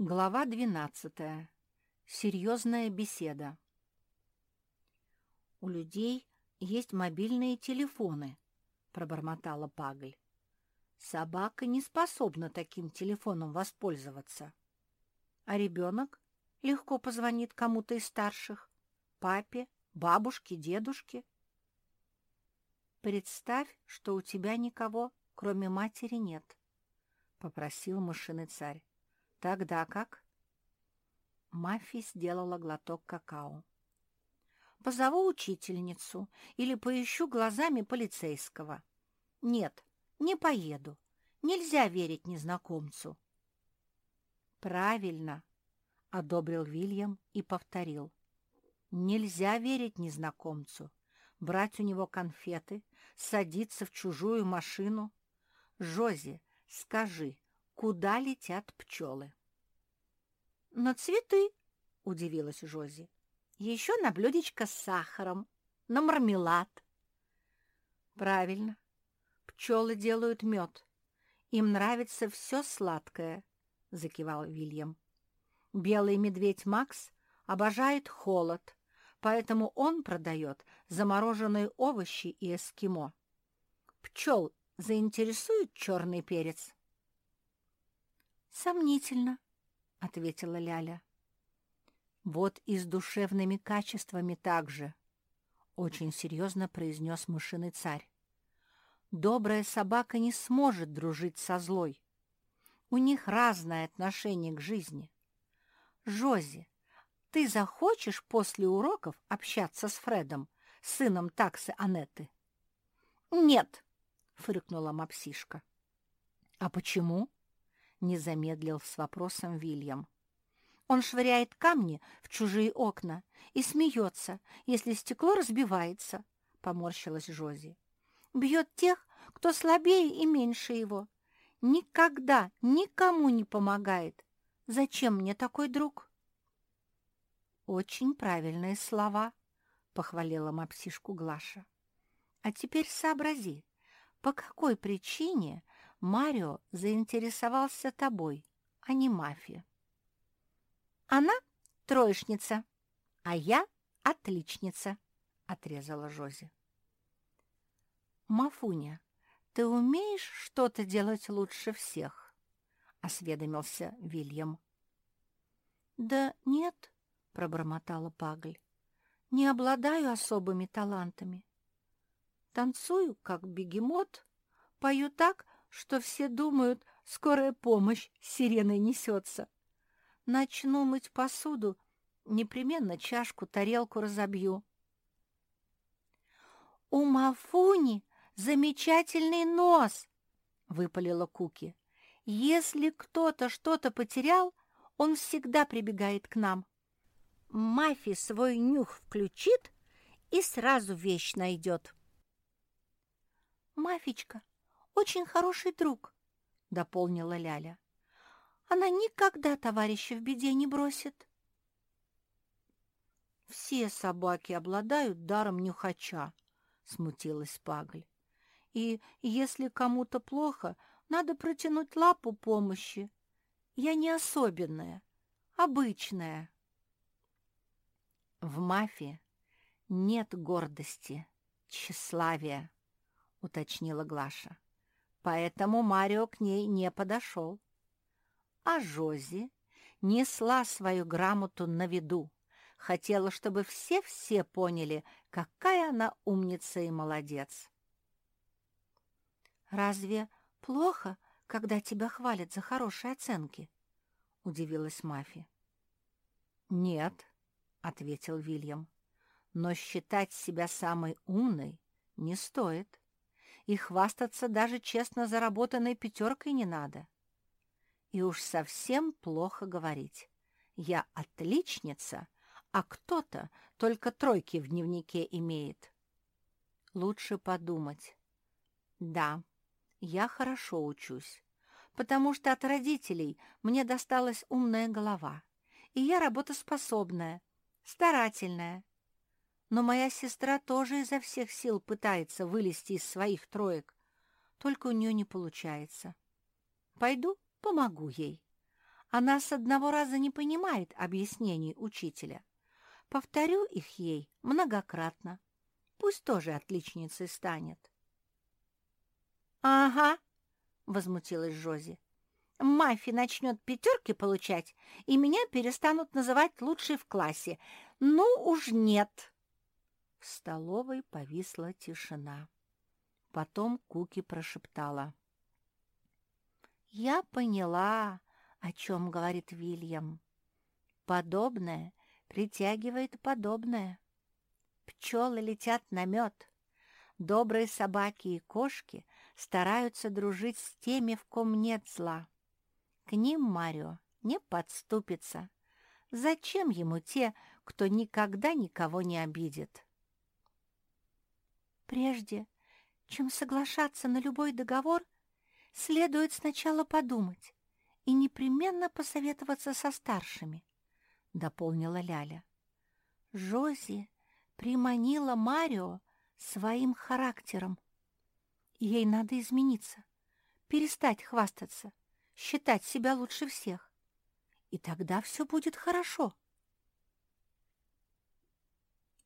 Глава двенадцатая. Серьезная беседа. «У людей есть мобильные телефоны», — пробормотала Пагль. «Собака не способна таким телефоном воспользоваться. А ребенок легко позвонит кому-то из старших, папе, бабушке, дедушке. Представь, что у тебя никого, кроме матери, нет», — попросил машины царь. Тогда как? Мафи сделала глоток какао. Позову учительницу или поищу глазами полицейского. Нет, не поеду. Нельзя верить незнакомцу. Правильно, — одобрил Вильям и повторил. Нельзя верить незнакомцу, брать у него конфеты, садиться в чужую машину. Жози, скажи, куда летят пчелы. — На цветы, — удивилась Жози. — Еще на блюдечко с сахаром, на мармелад. — Правильно. Пчелы делают мед. Им нравится все сладкое, — закивал Вильям. Белый медведь Макс обожает холод, поэтому он продает замороженные овощи и эскимо. Пчел заинтересует черный перец? «Сомнительно», — ответила Ляля. «Вот и с душевными качествами также», — очень серьезно произнес мышиный царь. «Добрая собака не сможет дружить со злой. У них разное отношение к жизни. Жози, ты захочешь после уроков общаться с Фредом, сыном таксы Анетты?» «Нет», — фыркнула мапсишка. «А почему?» Не замедлил с вопросом Вильям. Он швыряет камни в чужие окна и смеется, если стекло разбивается, — поморщилась Жози. Бьет тех, кто слабее и меньше его. Никогда никому не помогает. Зачем мне такой друг? Очень правильные слова, — похвалила мапсишку Глаша. А теперь сообрази, по какой причине Марио заинтересовался тобой, а не мафия. Она троечница, а я отличница, отрезала Жози. Мафуня, ты умеешь что-то делать лучше всех? осведомился Вильям. Да нет, пробормотала Пагль. Не обладаю особыми талантами. Танцую, как бегемот, пою так, что все думают, скорая помощь сиреной несется. Начну мыть посуду, непременно чашку, тарелку разобью. — У Мафуни замечательный нос! — выпалила Куки. — Если кто-то что-то потерял, он всегда прибегает к нам. Мафи свой нюх включит и сразу вещь найдет. — Мафичка, очень хороший друг», — дополнила Ляля. «Она никогда товарища в беде не бросит». «Все собаки обладают даром нюхача», — смутилась Пагль. «И если кому-то плохо, надо протянуть лапу помощи. Я не особенная, обычная». «В мафии нет гордости, тщеславия», — уточнила Глаша поэтому Марио к ней не подошел. А Жози несла свою грамоту на виду, хотела, чтобы все-все поняли, какая она умница и молодец. «Разве плохо, когда тебя хвалят за хорошие оценки?» — удивилась Мафи. «Нет», — ответил Вильям, — «но считать себя самой умной не стоит и хвастаться даже честно заработанной пятеркой не надо. И уж совсем плохо говорить. Я отличница, а кто-то только тройки в дневнике имеет. Лучше подумать. Да, я хорошо учусь, потому что от родителей мне досталась умная голова, и я работоспособная, старательная, но моя сестра тоже изо всех сил пытается вылезти из своих троек, только у нее не получается. Пойду, помогу ей. Она с одного раза не понимает объяснений учителя. Повторю их ей многократно. Пусть тоже отличницей станет. «Ага», — возмутилась Жози. «Мафи начнет пятерки получать, и меня перестанут называть лучшей в классе. Ну уж нет!» В столовой повисла тишина. Потом Куки прошептала. «Я поняла, о чем говорит Вильям. Подобное притягивает подобное. Пчелы летят на мед. Добрые собаки и кошки стараются дружить с теми, в ком нет зла. К ним Марио не подступится. Зачем ему те, кто никогда никого не обидит? Прежде чем соглашаться на любой договор, следует сначала подумать и непременно посоветоваться со старшими, — дополнила Ляля. Жози приманила Марио своим характером. Ей надо измениться, перестать хвастаться, считать себя лучше всех. И тогда все будет хорошо. —